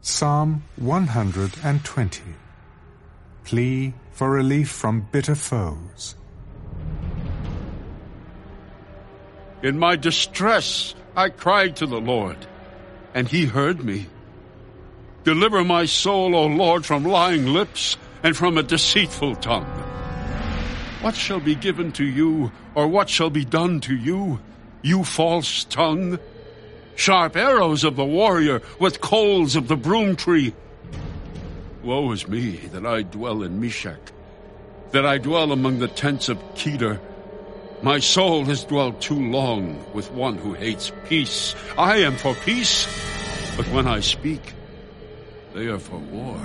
Psalm 120 Plea for relief from bitter foes. In my distress, I cried to the Lord, and he heard me. Deliver my soul, O Lord, from lying lips and from a deceitful tongue. What shall be given to you, or what shall be done to you, you false tongue? Sharp arrows of the warrior with coals of the broom tree. Woe is me that I dwell in Meshech, that I dwell among the tents of Kedar. My soul has dwelt too long with one who hates peace. I am for peace, but when I speak, they are for war.